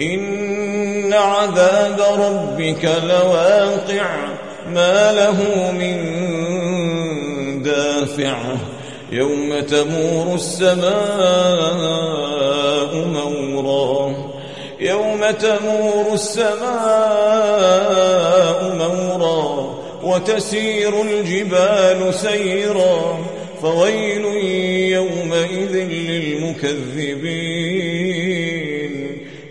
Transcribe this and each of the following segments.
إن عذاب ربك لواقع ما له من دافع يوم تمور السماء مورا يوم تمور السماء مورا وتسير الجبال سيرا فويل يومئذ للمكذبين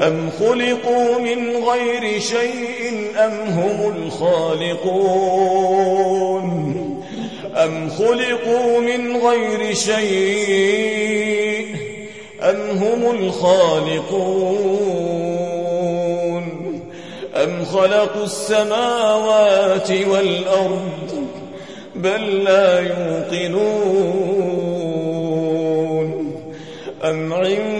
أم خلقوا من غير شيء أم هم الخالقون أم خلقوا من غير شيء أم هم الخالقون خلقوا السماوات والأرض بل لا يوقنون أم عندهم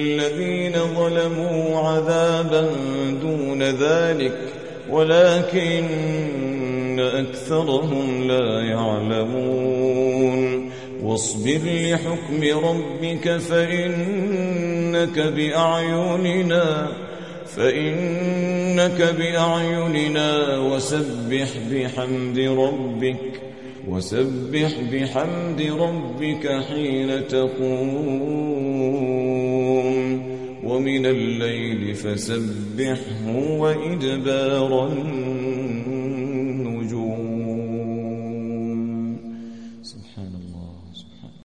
للذين ظلموا عذابا دون ذلك ولكن أكثرهم لا يعلمون. واصبر لحكم ربك فإنك بأعيننا فإنك بأعيننا وسبح بحمد ربك. وسبح بحمد ربك حين تقوم. ومن الليل فسبحه وإدبار النار